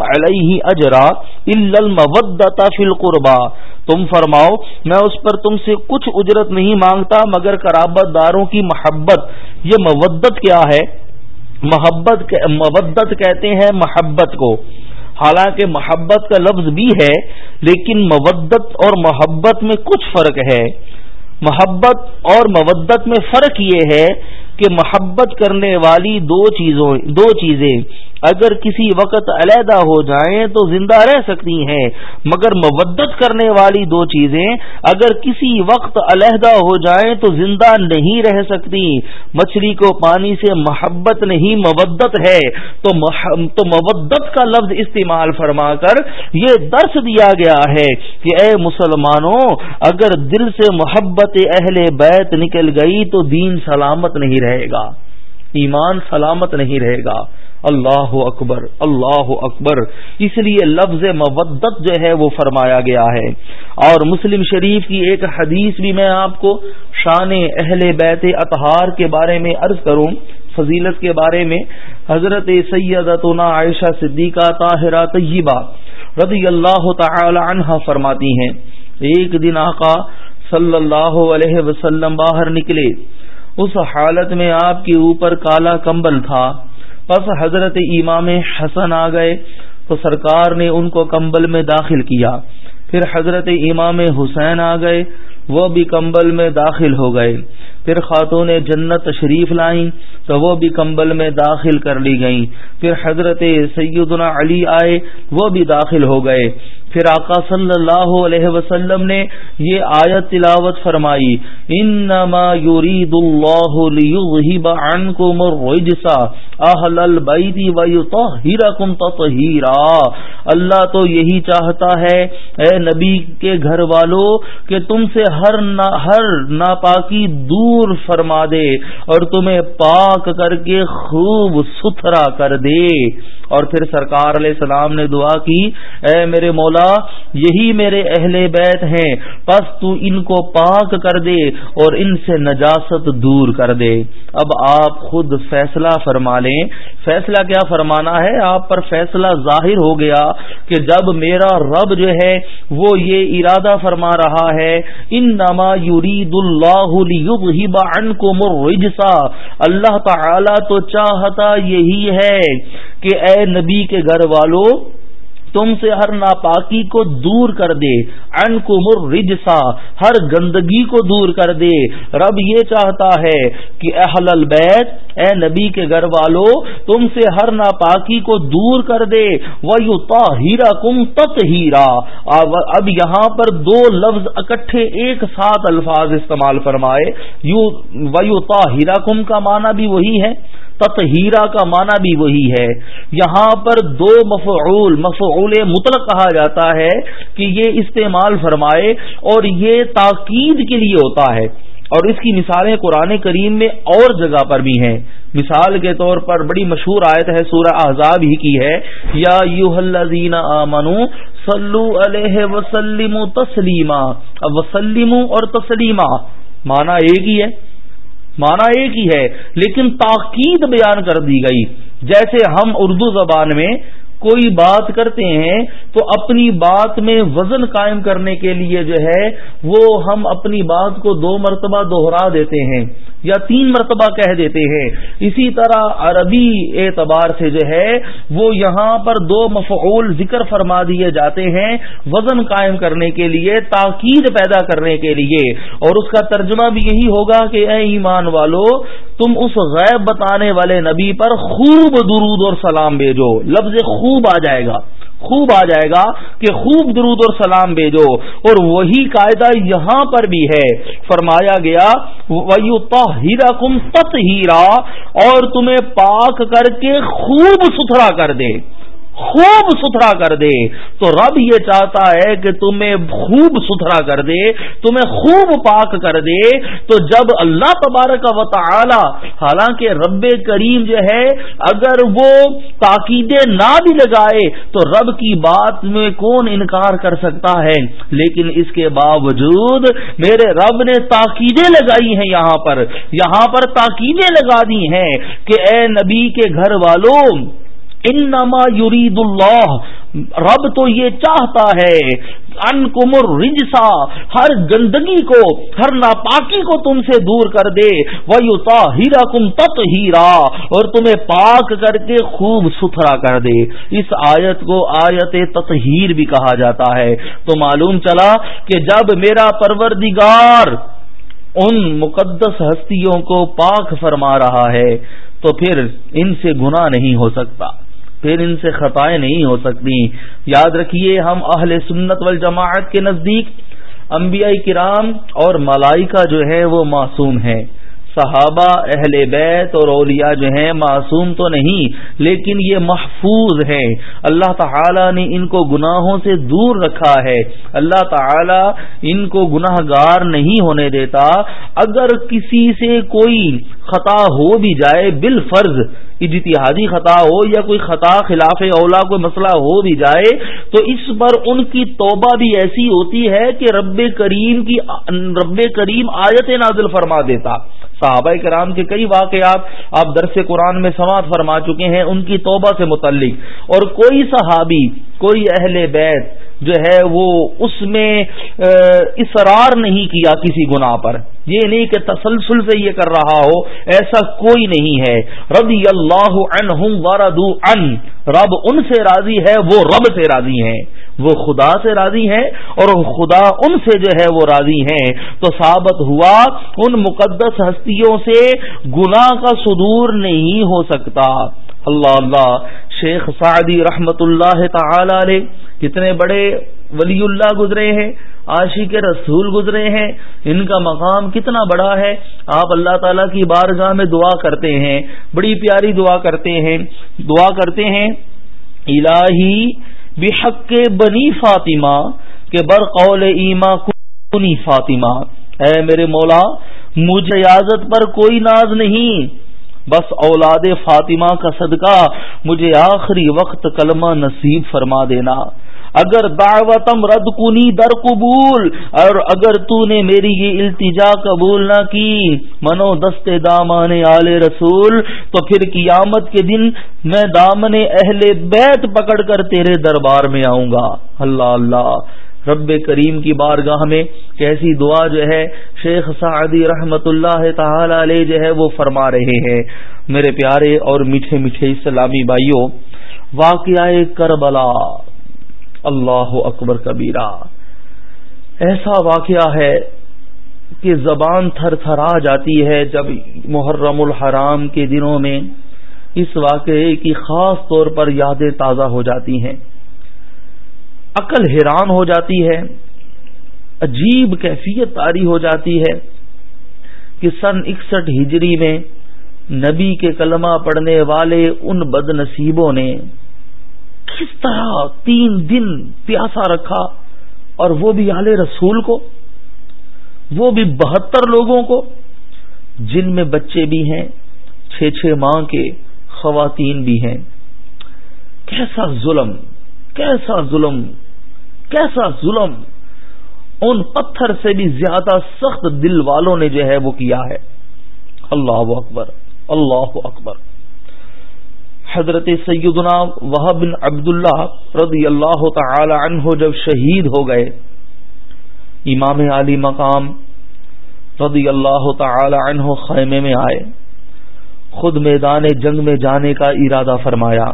علیہ اجرا فی القربا تم فرماؤ، میں اس پر تم سے کچھ اجرت نہیں مانگتا، مگر قرابت داروں کی محبت۔ یہ مودت کیا ہے؟ محبت مودت کہتے ہیں محبت کو۔ حالانکہ محبت کا لفظ بھی ہے، لیکن مودت اور محبت میں کچھ فرق ہے۔ محبت اور مودت میں فرق یہ ہے کہ محبت کرنے والی دو چیزوں دو چیزیں اگر کسی وقت علیحدہ ہو جائیں تو زندہ رہ سکتی ہیں۔ مگر مودت کرنے والی دو چیزیں، اگر کسی وقت علیحدہ ہو جائیں تو زندہ نہیں رہ سکتی۔ مچھلی کو پانی سے محبت نہیں، مودت ہے۔ تو تو مودت کا لفظ استعمال فرما کر یہ درس دیا گیا ہے کہ اے مسلمانوں، اگر دل سے محبت اہل بیت نکل گئی تو دین سلامت نہیں رہے گا۔ ایمان سلامت نہیں رہے گا۔ اللہ اکبر اللہ اکبر اس لیے لفظ مودت جو ہے وہ فرمایا گیا ہے۔ اور مسلم شریف کی ایک حدیث بھی میں آپ کو شان اہل بیت اطہار کے بارے میں عرض کروں، فضیلت کے بارے میں۔ حضرت سیدتنا عائشہ صدیقہ طاہرہ طیبہ رضی اللہ تعالی عنہ فرماتی ہیں۔ ایک دن آقا صلی اللہ علیہ وسلم باہر نکلے۔ اس حالت میں آپ کے اوپر کالا کمبل تھا۔ پس حضرت امام حسن آ گئے تو سرکار نے ان کو کمبل میں داخل کیا۔ پھر حضرت امام حسین آ گئے، وہ بھی کمبل میں داخل ہو گئے۔ پھر خاتون جنت تشریف لائیں تو وہ بھی کمبل میں داخل کر لی گئیں۔ پھر حضرت سیدنا علی آئے، وہ بھی داخل ہو گئے۔ پھر آقا صلی اللہ علیہ وسلم نے یہ آیت تلاوت فرمائی، انما يريد الله ليذهب عنكم الرجس اهل البيت ويطهركم تطهيرا اللہ تو یہی چاہتا ہے، اے نبی کے گھر والوں کہ تم سے ہر نا، ہر ناپاکی دور فرما دے اور تمہیں پاک کر کے خوب ستھرا کر دے۔ اور پھر سرکار علیہ السلام نے دعا کی، اے میرے مولا یہی میرے اہل بیت ہیں، پس تو ان کو پاک کر دے اور ان سے نجاست دور کر دے۔ اب آپ خود فیصلہ فرما لیں۔ فیصلہ کیا فرمانا ہے؟ آپ پر فیصلہ ظاہر ہو گیا کہ جب میرا رب جو ہے وہ یہ ارادہ فرما رہا ہے ان نما یورید اللہ اللہ تعالی تو چاہتا یہی ہے کہ اے نبی کے گھر والوں تم سے ہر ناپاکی کو دور کر دے ان کو مر رجسا ہر گندگی کو دور کر دے۔ رب یہ چاہتا ہے کہ اہل البیت، اے نبی کے گھر والو، تم سے ہر ناپاکی کو دور کر دے۔ وہ ہیرا کم تت ہیرا اب یہاں پر دو لفظ اکٹھے ایک ساتھ الفاظ استعمال فرمائے۔ یو ویو ہیرا کم کا معنی بھی وہی ہے۔ تطہیرہ کا معنی بھی وہی ہے۔ یہاں پر دو مفعول مفعول مطلق کہا جاتا ہے کہ یہ استعمال فرمائے اور یہ تاکید کے لیے ہوتا ہے۔ اور اس کی مثالیں قرآن کریم میں اور جگہ پر بھی ہیں۔ مثال کے طور پر بڑی مشہور آیت ہے سورہ احزاب ہی کی ہے۔ یا یو الذین آمنو صلو علیہ وسلم تسلیما۔ وسلم اور تسلیما، معنی ایک ہی ہے۔ مانا ایک ہی ہے، لیکن تاکید بیان کر دی گئی۔ جیسے ہم اردو زبان میں کوئی بات کرتے ہیں، تو اپنی بات میں وزن قائم کرنے کے لیے جو ہے، وہ ہم اپنی بات کو دو مرتبہ دوہرا دیتے ہیں۔ یا تین مرتبہ کہہ دیتے ہیں۔ اسی طرح عربی اعتبار سے جو ہے، وہ یہاں پر دو مفعول ذکر فرما دیے جاتے ہیں وزن قائم کرنے کے لیے، تاکید پیدا کرنے کے لیے۔ اور اس کا ترجمہ بھی یہی ہوگا کہ اے ایمان والو، تم اس غیب بتانے والے نبی پر خوب درود اور سلام بھیجو۔ لفظ خوب آ جائے گا۔ خوب آ جائے گا کہ خوب درود اور سلام بھیجو۔ اور وہی قاعدہ یہاں پر بھی ہے۔ فرمایا گیا ہیرا کم تت ہیرا اور تمہیں پاک کر کے خوب ستھرا کر دے۔ خوب ستھرا کر دے تو رب یہ چاہتا ہے کہ تمہیں خوب ستھرا کر دے، تمہیں خوب پاک کر دے۔ تو جب اللہ تبارک و تعالی، حالانکہ رب کریم جو ہے، اگر وہ تاکیدیں نہ بھی لگائے، تو رب کی بات میں کون انکار کر سکتا ہے؟ لیکن اس کے باوجود میرے رب نے تاکیدیں لگائی ہیں یہاں پر۔ یہاں پر تاکیدیں لگا دی ہیں کہ اے نبی کے گھر والوں انما یرید اللہ۔ رب تو یہ چاہتا ہے ان کمر رجسا ہر گندگی کو، ہر ناپاکی کو تم سے دور کر دے۔ وہ ہیرا کم تت ہیرا اور تمہیں پاک کر کے خوب ستھرا کر دے۔ اس آیت کو آیت تطہیر بھی کہا جاتا ہے۔ تو معلوم چلا کہ جب میرا پروردگار ان مقدس ہستیوں کو پاک فرما رہا ہے، تو پھر ان سے گناہ نہیں ہو سکتا۔ پھر ان سے خطائیں نہیں ہو سکتی۔ یاد رکھیے، ہم اہل سنت والجماعت کے نزدیک انبیاء کرام اور ملائکہ جو ہے وہ معصوم ہیں۔ صحابہ، اہل بیت اور اولیاء جو ہیں معصوم تو نہیں، لیکن یہ محفوظ ہیں۔ اللہ تعالی نے ان کو گناہوں سے دور رکھا ہے۔ اللہ تعالی ان کو گناہ گار نہیں ہونے دیتا۔ اگر کسی سے کوئی خطا ہو بھی جائے بال فرض اجتہادی خطا ہو یا کوئی خطا خلاف اولا کوئی مسئلہ ہو بھی جائے، تو اس پر ان کی توبہ بھی ایسی ہوتی ہے کہ رب کریم کی رب کریم آیت نازل فرما دیتا۔ صحابہ کرام کے کئی واقعات آپ درس قرآن میں سماعت فرما چکے ہیں، ان کی توبہ سے متعلق۔ اور کوئی صحابی، کوئی اہل بیت جو ہے وہ اس میں اصرار نہیں کیا کسی گناہ پر۔ یہ نہیں کہ تسلسل سے یہ کر رہا ہو، ایسا کوئی نہیں ہے۔ رضی اللہ عنہم وردو ان رب ان سے راضی ہے، وہ رب سے راضی ہیں۔ وہ خدا سے راضی ہیں اور خدا ان سے جو ہے وہ راضی ہیں۔ تو ثابت ہوا ان مقدس ہستیوں سے گناہ کا صدور نہیں ہو سکتا۔ اللہ اللہ، شیخ سعدی رحمت اللہ تعالی علیہ کتنے بڑے ولی اللہ گزرے ہیں عاشق رسول گزرے ہیں، ان کا مقام کتنا بڑا ہے۔ آپ اللہ تعالی کی بارگاہ میں دعا کرتے ہیں، بڑی پیاری دعا کرتے ہیں۔ دعا کرتے ہیں، الہی بحق بنی فاطمہ کے برقول ایما کنی فاطمہ۔ اے میرے مولا مجھے اجازت پر کوئی ناز نہیں۔ بس اولاد فاطمہ کا صدقہ، مجھے آخری وقت کلمہ نصیب فرما دینا۔ اگر دعوتم رد کنی در قبول، اور اگر تو نے میری یہ التجا قبول نہ کی، منو دست دامان آل رسول، تو پھر قیامت کے دن میں دامن اہل بیت پکڑ کر تیرے دربار میں آؤں گا۔ اللہ اللہ۔ رب کریم کی بارگاہ میں کیسی دعا جو ہے، شیخ سعدی رحمت اللہ تعالی علیہ جو ہے، وہ فرما رہے ہیں۔ میرے پیارے اور میٹھے میٹھے اسلامی بھائیوں، واقعہ کربلا۔ اللہ اکبر کبیرہ ایسا واقعہ ہے کہ زبان تھر تھر آ جاتی ہے جب محرم الحرام کے دنوں میں اس واقعے کی خاص طور پر یادیں تازہ ہو جاتی ہیں۔ عقل حیران ہو جاتی ہے، عجیب کیفیت تاری ہو جاتی ہے کہ سن اکسٹھ ہجری میں نبی کے کلمہ پڑھنے والے ان بد نصیبوں نے کس طرح تین دن پیاسا رکھا اور وہ بھی آل رسول کو، وہ بھی بہتر لوگوں کو، جن میں بچے بھی ہیں، چھ چھ ماہ کے خواتین بھی ہیں۔ کیسا ظلم کیسا ظلم کیسا ظلم۔ ان پتھر سے بھی زیادہ سخت دل والوں نے جو ہے وہ کیا ہے۔ اللہ اکبر اللہ اکبر۔ حضرت سیدنا وحب بن عبداللہ رضی اللہ تعالی عنہ جب شہید ہو گئے، امام علی مقام رضی اللہ تعالی عنہ خیمے میں آئے، خود میدان جنگ میں جانے کا ارادہ فرمایا۔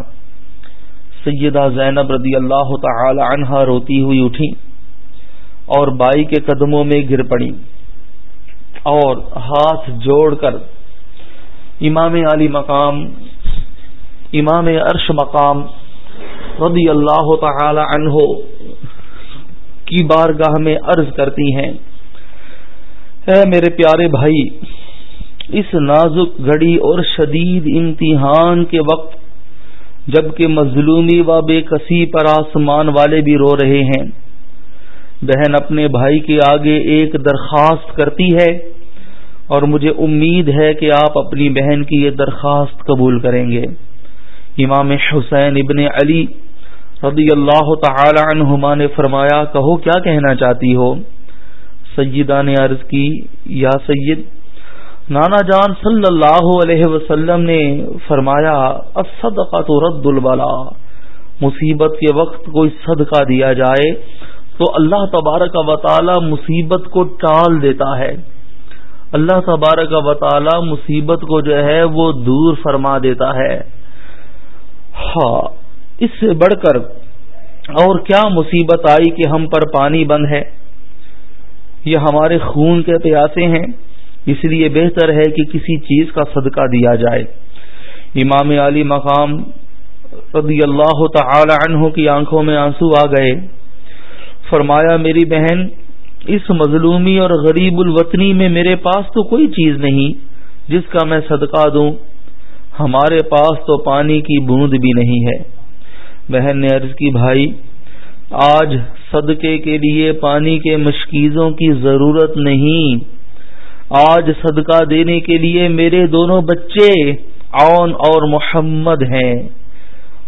سیدہ زینب رضی اللہ تعالی عنہ روتی ہوئی اٹھی اور بائی کے قدموں میں گر پڑی اور ہاتھ جوڑ کر امام علی مقام امام عرش مقام رضی اللہ تعالی عنہ کی بارگاہ میں عرض کرتی ہیں۔ اے میرے پیارے بھائی، اس نازک گھڑی اور شدید امتحان کے وقت جبکہ مظلومی و بے کسی پر آسمان والے بھی رو رہے ہیں، بہن اپنے بھائی کے آگے ایک درخواست کرتی ہے اور مجھے امید ہے کہ آپ اپنی بہن کی یہ درخواست قبول کریں گے۔ امام حسین ابن علی رضی اللہ تعالی عنہما نے فرمایا، کہو، کیا کہنا چاہتی ہو؟ سیدہ نے عرض کی، یا سید، نانا جان صلی اللہ علیہ وسلم نے فرمایا الصدقہ رد البلا مصیبت کے وقت کوئی صدقہ دیا جائے تو اللہ تبارک و تعالی مصیبت کو ٹال دیتا ہے۔ اللہ تبارک و تعالی مصیبت کو جو ہے وہ دور فرما دیتا ہے۔ ہاں اس سے بڑھ کر اور کیا مصیبت آئی کہ ہم پر پانی بند ہے؟ یہ ہمارے خون کے پیاسے ہیں، اس لیے بہتر ہے کہ کسی چیز کا صدقہ دیا جائے۔ امام علی مقام رضی اللہ تعالی عنہ کی آنکھوں میں آنسو آ گئے۔ فرمایا، میری بہن، اس مظلومی اور غریب الوطنی میں میرے پاس تو کوئی چیز نہیں جس کا میں صدقہ دوں۔ ہمارے پاس تو پانی کی بوند بھی نہیں ہے۔ بہن نے عرض کی، بھائی، آج صدقے کے لیے پانی کے مشکیزوں کی ضرورت نہیں۔ آج صدقہ دینے کے لیے میرے دونوں بچے اون اور محمد ہیں۔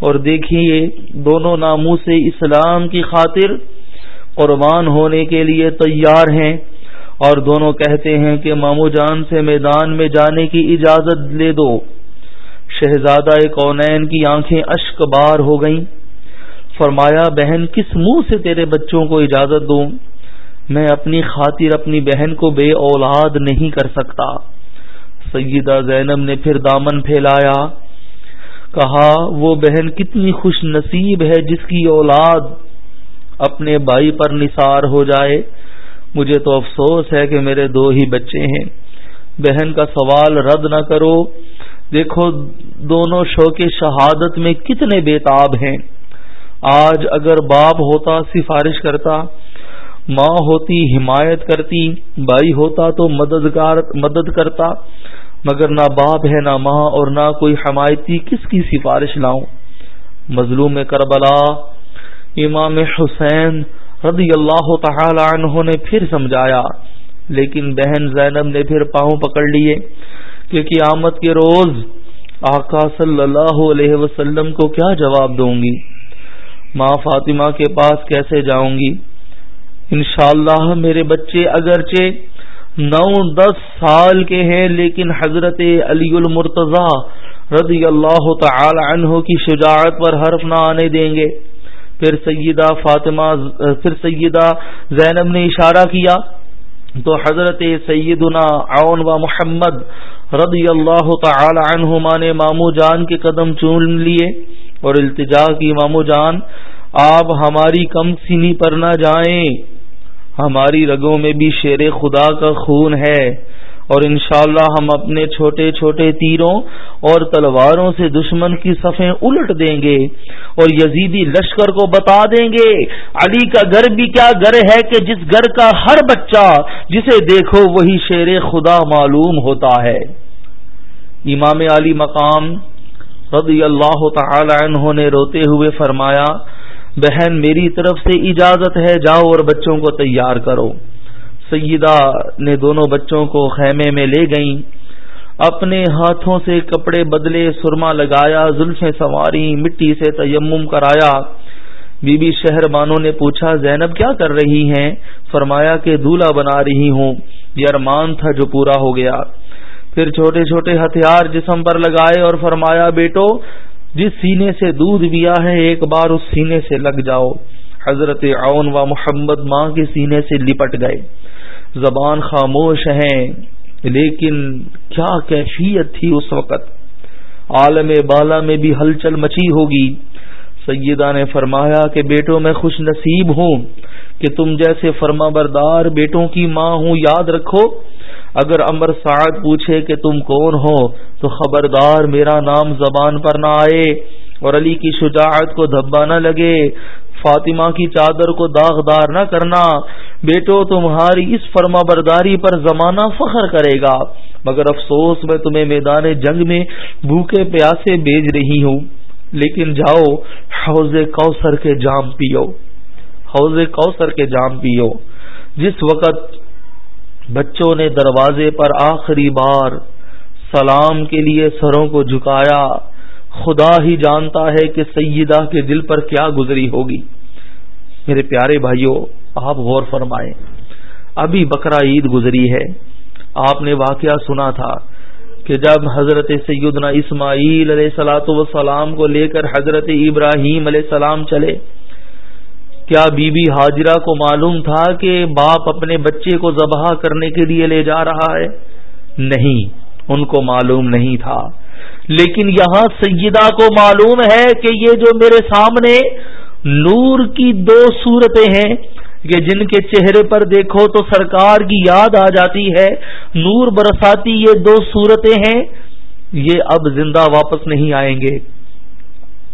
اور دیکھیے، دونوں ناموں سے اسلام کی خاطر قربان ہونے کے لیے تیار ہیں۔ اور دونوں کہتے ہیں کہ، مامو جان سے میدان میں جانے کی اجازت لے دو۔ شہزادہ کونین کی آنکھیں اشک بار ہو گئیں۔ فرمایا، بہن، کس منہ سے تیرے بچوں کو اجازت دوں؟ میں اپنی خاطر اپنی بہن کو بے اولاد نہیں کر سکتا۔ سیدہ زینب نے پھر دامن پھیلایا۔ کہا، وہ بہن کتنی خوش نصیب ہے جس کی اولاد اپنے بھائی پر نثار ہو جائے۔ مجھے تو افسوس ہے کہ میرے دو ہی بچے ہیں۔ بہن کا سوال رد نہ کرو۔ دیکھو دونوں شوق شہادت میں کتنے بےتاب ہیں۔ آج اگر باپ ہوتا سفارش کرتا، ماں ہوتی حمایت کرتی، بھائی ہوتا تو مددگار، مدد کرتا، مگر نہ باپ ہے، نہ ماں اور نہ کوئی حمایتی کس کی سفارش لاؤں؟ مظلوم کربلا۔ امام حسین رضی اللہ تعالی عنہ نے پھر سمجھایا، لیکن بہن زینب نے پھر پاؤں پکڑ لیے۔ کہ قیامت کے روز آقا صلی اللہ علیہ وسلم کو کیا جواب دوں گی؟ ماں فاطمہ کے پاس کیسے جاؤں گی؟ انشاءاللہ میرے بچے اگرچہ نو دس سال کے ہیں، لیکن حضرت علی المرتضی رضی اللہ تعالی عنہ کی شجاعت پر حرف نہ آنے دیں گے۔ پھر سیدہ فاطمہ، پھر سیدہ زینب نے اشارہ کیا تو حضرت سیدنا عون و محمد رضی اللہ تعالی عنہما نے مامو جان کے قدم چون لیے اور التجا کی مامو جان، آپ ہماری کم سینی پر نہ جائیں۔ ہماری رگوں میں بھی شیر خدا کا خون ہے۔ اور انشاءاللہ ہم اپنے چھوٹے چھوٹے تیروں اور تلواروں سے دشمن کی صفیں الٹ دیں گے اور یزیدی لشکر کو بتا دیں گے، علی کا گھر بھی کیا گھر ہے کہ جس گھر کا ہر بچہ جسے دیکھو وہی شیر خدا معلوم ہوتا ہے۔ امام علی مقام رضی اللہ تعالی عنہ نے روتے ہوئے فرمایا، بہن میری طرف سے اجازت ہے، جاؤ اور بچوں کو تیار کرو۔ سیدہ نے دونوں بچوں کو خیمے میں لے گئیں۔ اپنے ہاتھوں سے کپڑے بدلے، سرما لگایا، زلفیں سواری مٹی سے تیمم کرایا۔ بی بی شہر بانو نے پوچھا، زینب کیا کر رہی ہیں؟ فرمایا کہ دولہا بنا رہی ہوں۔ یہ ارمان تھا جو پورا ہو گیا۔ پھر چھوٹے چھوٹے ہتھیار جسم پر لگائے اور فرمایا، بیٹو، جس سینے سے دودھ پیا ہے، ایک بار اس سینے سے لگ جاؤ۔ حضرت عون و محمد ماں کے سینے سے لپٹ گئے۔ زبان خاموش ہیں، لیکن کیا کیفیت تھی اس وقت؟ عالم بالا میں بھی ہلچل مچی ہوگی۔ سیدہ نے فرمایا کہ بیٹوں میں خوش نصیب ہوں کہ تم جیسے فرما بردار بیٹوں کی ماں ہوں، یاد رکھو۔ اگر امر سعد پوچھے کہ تم کون ہو، تو خبردار میرا نام زبان پر نہ آئے اور علی کی شجاعت کو دھبا نہ لگے۔ فاطمہ کی چادر کو داغدار نہ کرنا۔ بیٹو، تمہاری اس فرما برداری پر زمانہ فخر کرے گا۔ مگر افسوس، میں تمہیں میدان جنگ میں بھوکے پیاسے بیچ رہی ہوں۔ لیکن جاؤ، حوض کوثر کے جام پیو۔ حوض کوثر کے جام پیو۔ جس وقت بچوں نے دروازے پر آخری بار سلام کے لیے سروں کو جھکایا۔ خدا ہی جانتا ہے کہ سیدہ کے دل پر کیا گزری ہوگی۔ میرے پیارے بھائیوں، آپ غور فرمائیں۔ ابھی بکرا عید گزری ہے۔ آپ نے واقعہ سنا تھا کہ جب حضرت سیدنا اسماعیل علیہ سلاۃ وسلام کو لے کر حضرت ابراہیم علیہ السلام چلے کیا بی بی حاجرہ کو معلوم تھا کہ باپ اپنے بچے کو ذبح کرنے کے لیے لے جا رہا ہے؟ نہیں، ان کو معلوم نہیں تھا۔ لیکن یہاں سیدہ کو معلوم ہے کہ یہ جو میرے سامنے نور کی دو صورتیں ہیں کہ جن کے چہرے پر دیکھو تو سرکار کی یاد آ جاتی ہے۔ نور برساتی یہ دو صورتیں ہیں، یہ اب زندہ واپس نہیں آئیں گے۔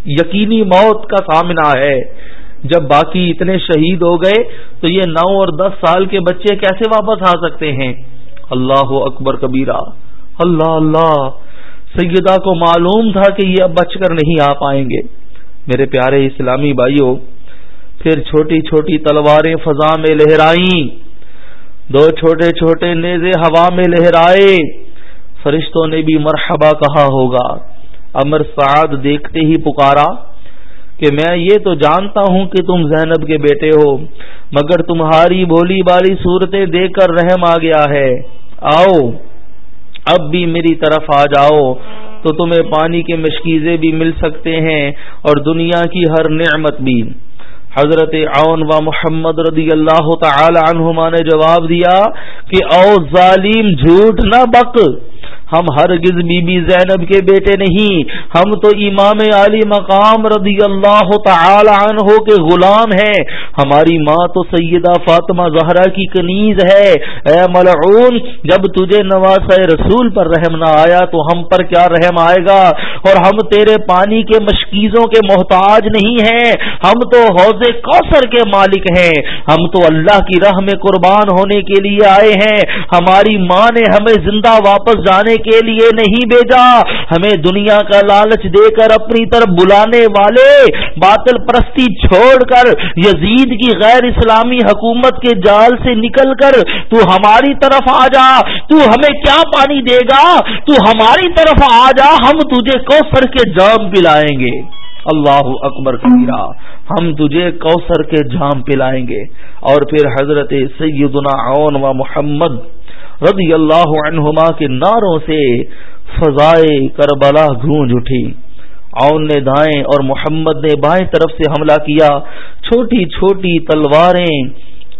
یقینی موت کا سامنا ہے۔ جب باقی اتنے شہید ہو گئے تو یہ نو اور دس سال کے بچے کیسے واپس آ سکتے ہیں؟ اللہ اکبر کبیرہ۔ اللہ اللہ۔ سیدہ کو معلوم تھا کہ یہ اب بچ کر نہیں آ پائیں گے۔ میرے پیارے اسلامی بھائیوں پھر چھوٹی چھوٹی تلواریں فضا میں لہرائیں۔ دو چھوٹے چھوٹے نیزے ہوا میں لہرائے۔ فرشتوں نے بھی مرحبا کہا ہوگا۔ امر سعد دیکھتے ہی پکارا۔ کہ میں یہ تو جانتا ہوں کہ تم زینب کے بیٹے ہو، مگر تمہاری بولی بالی صورتیں دیکھ کر رحم آ گیا ہے۔ آؤ، اب بھی میری طرف آ جاؤ۔ تو تمہیں پانی کے مشکیزیں بھی مل سکتے ہیں اور دنیا کی ہر نعمت بھی۔ حضرت عون و محمد رضی اللہ تعالی عنہما نے جواب دیا کہ، او ظالم جھوٹ نہ بک۔ ہم ہرگز بی بی زینب کے بیٹے نہیں۔ ہم تو امام علی مقام رضی اللہ تعالی عنہ کے غلام ہیں۔ ہماری ماں تو سیدہ فاطمہ زہرا کی کنیز ہے۔ اے ملعون، جب تجھے نواز رسول پر رحم نہ آیا تو ہم پر کیا رحم آئے گا؟ اور ہم تیرے پانی کے مشکیزوں کے محتاج نہیں ہیں۔ ہم تو حوض کوثر کے مالک ہیں۔ ہم تو اللہ کی راہ میں قربان ہونے کے لیے آئے ہیں۔ ہماری ماں نے ہمیں زندہ واپس جانے کے لیے نہیں بھیجا۔ ہمیں دنیا کا لالچ دے کر اپنی طرف بلانے والے، باطل پرستی چھوڑ کر، یزید کی غیر اسلامی حکومت کے جال سے نکل کر، تو ہماری طرف آ جا۔ تو ہمیں کیا پانی دے گا؟ تو ہماری طرف آ جا، ہم تجھے کوثر کے جام پلائیں گے۔ اللہ اکبر کبیرہ، ہم تجھے کوثر کے جام پلائیں گے۔ اور پھر حضرت سیدنا عون و محمد رضی اللہ عنہما کے ناروں سے فضائے کربلا گونج اٹھی۔ اون نے دائیں اور محمد نے بائیں طرف سے حملہ کیا۔ چھوٹی چھوٹی تلواریں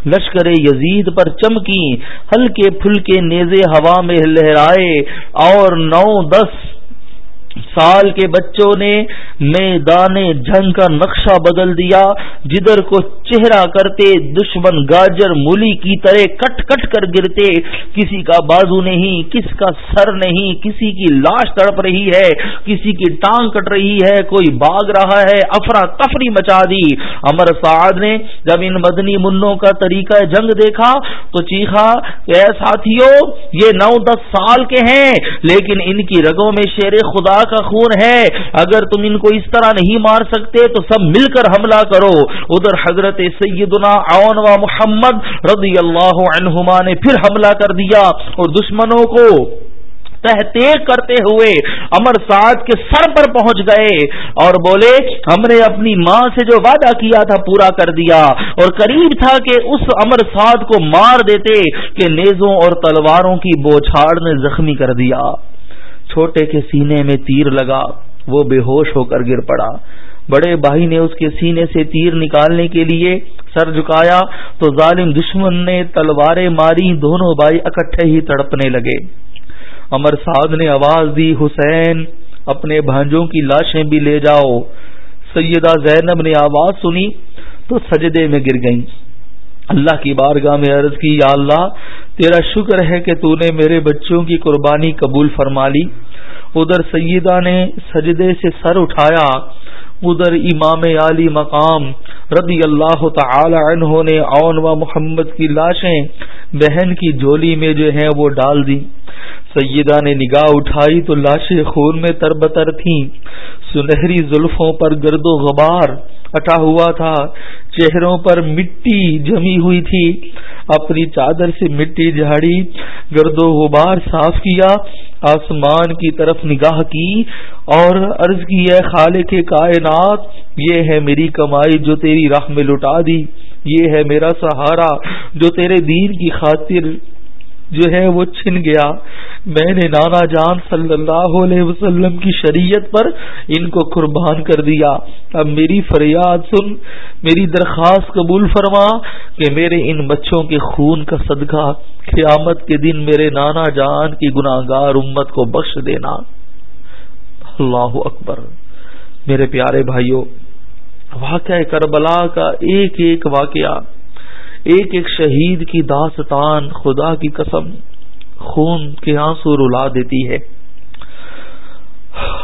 لشکر یزید پر چمکی ہلکے پھلکے نیزے ہوا میں لہرائے۔ اور نو دس سال کے بچوں نے میدان جنگ کا نقشہ بدل دیا۔ جدھر کو چہرہ کرتے، دشمن گاجر، مولی کی طرح کٹ کٹ کر گرتے۔ کسی کا بازو نہیں، کس کا سر نہیں، کسی کی لاش تڑپ رہی ہے، کسی کی ٹانگ کٹ رہی ہے، کوئی باغ رہا ہے، افرا تفری مچا دی۔ امر سعد نے جب ان مدنی منوں کا طریقہ جنگ دیکھا تو چیخا، اے ساتھیوں، یہ نو دس سال کے ہیں، لیکن ان کی رگوں میں شیر خدا کا خون ہے۔ اگر تم ان کو اس طرح نہیں مار سکتے تو سب مل کر حملہ کرو۔ ادھر حضرت حضرت سیدنا عون و محمد رضی اللہ عنہما نے پھر حملہ کر دیا اور دشمنوں کو تحتیق کرتے ہوئے امر سعد کے سر پر پہنچ گئے اور بولے، ہم نے اپنی ماں سے جو وعدہ کیا تھا پورا کر دیا اور قریب تھا کہ اس امر سعد کو مار دیتے کہ نیزوں اور تلواروں کی بوچھاڑ نے زخمی کر دیا۔ چھوٹے کے سینے میں تیر لگا، وہ بے ہوش ہو کر گر پڑا۔ بڑے بھائی نے اس کے سینے سے تیر نکالنے کے لیے سر جھکایا تو ظالم دشمن نے تلواریں ماری، دونوں بھائی اکٹھے ہی تڑپنے لگے۔ امر سعد نے آواز دی، حسین، اپنے بھانجوں کی لاشیں بھی لے جاؤ۔ سیدہ زینب نے آواز سنی تو سجدے میں گر گئیں۔ اللہ کی بارگاہ میں عرض کی، یا اللہ، تیرا شکر ہے کہ تو نے میرے بچوں کی قربانی قبول فرما لی۔ ادھر سیدہ نے سجدے سے سر اٹھایا ادھر امام علی مقام رضی اللہ تعالی عنہ نے اون و محمد کی لاشیں بہن کی جولی میں جو ہیں وہ ڈال دی سیدہ نے نگاہ اٹھائی تو لاشیں خون میں تربتر تھیں۔ سنہری زلفوں پر گرد و غبار اٹا ہوا تھا۔ چہروں پر مٹی جمی ہوئی تھی۔ اپنی چادر سے مٹی جھاڑی، گرد و غبار صاف کیا۔ آسمان کی طرف نگاہ کی اور عرض کی ہے خالق کے کائنات، یہ ہے میری کمائی جو تیری راہ میں لٹا دی، یہ ہے میرا سہارا جو تیرے دین کی خاطر جو ہے وہ چھن گیا۔ میں نے نانا جان صلی اللہ علیہ وسلم کی شریعت پر ان کو قربان کر دیا۔ اب میری فریاد سن، میری درخواست قبول فرما کہ میرے ان بچوں کے خون کا صدقہ قیامت کے دن میرے نانا جان کی گناہ گار امت کو بخش دینا۔ اللہ اکبر۔ میرے پیارے بھائیوں واقعہ کربلا کا ایک ایک واقعہ ایک ایک شہید کی داستان، خدا کی قسم، خون کے آنسو رلا دیتی ہے۔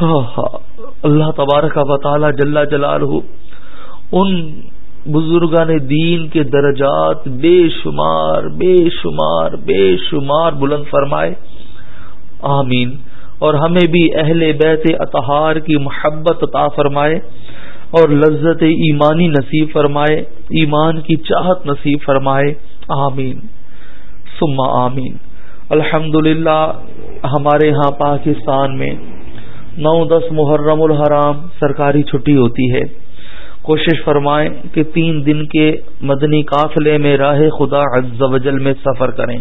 ہاں، ہاں، اللہ تبارک و تعالی جل جلال ان بزرگان دین کے درجات بے شمار بے شمار بے شمار بلند فرمائے۔ آمین۔ اور ہمیں بھی اہل بیت اطہار کی محبت عطا فرمائے۔ اور لذت ایمانی نصیب فرمائے، ایمان کی چاہت نصیب فرمائے۔ آمین۔ سما آمین۔ الحمد ہمارے ہاں پاکستان میں نو دس محرم الحرام سرکاری چھٹی ہوتی ہے۔ کوشش فرمائیں کہ تین دن کے مدنی قافلے میں راہ خدا عز و جل میں سفر کریں۔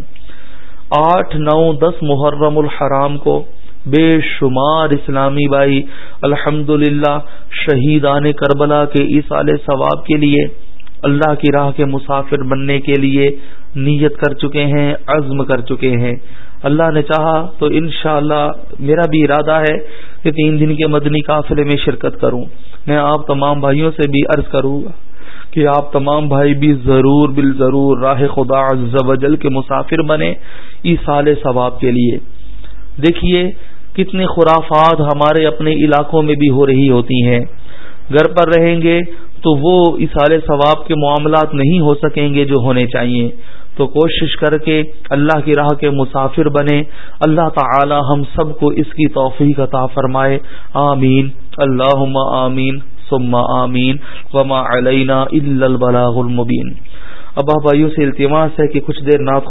آٹھ نو دس محرم الحرام کو بے شمار اسلامی بھائی الحمد للہ شہیدان کربلا کے اس اصال ثواب کے لیے، اللہ کی راہ کے مسافر بننے کے لیے نیت کر چکے ہیں، عزم کر چکے ہیں۔ اللہ نے چاہا تو انشاءاللہ اللہ میرا بھی ارادہ ہے کہ تین دن کے مدنی قافلے میں شرکت کروں۔ میں آپ تمام بھائیوں سے بھی عرض کروں گا کہ آپ تمام بھائی بھی ضرور بال ضرور راہ خدا عز و جل کے مسافر بنے ایسال ثواب کے لیے۔ دیکھیے کتنے خرافات ہمارے اپنے علاقوں میں بھی ہو رہی ہوتی ہیں۔ گھر پر رہیں گے تو وہ اشار ثواب کے معاملات نہیں ہو سکیں گے جو ہونے چاہیے۔ تو کوشش کر کے اللہ کی راہ کے مسافر بنے اللہ تعالی ہم سب کو اس کی توفیق عطا فرمائے۔ آمین۔ اللہ آمین۔ ثم آمین۔ وما علینا الا البلاغ المبین۔ ابا بھائیوں سے التماس ہے کہ کچھ دیر نعت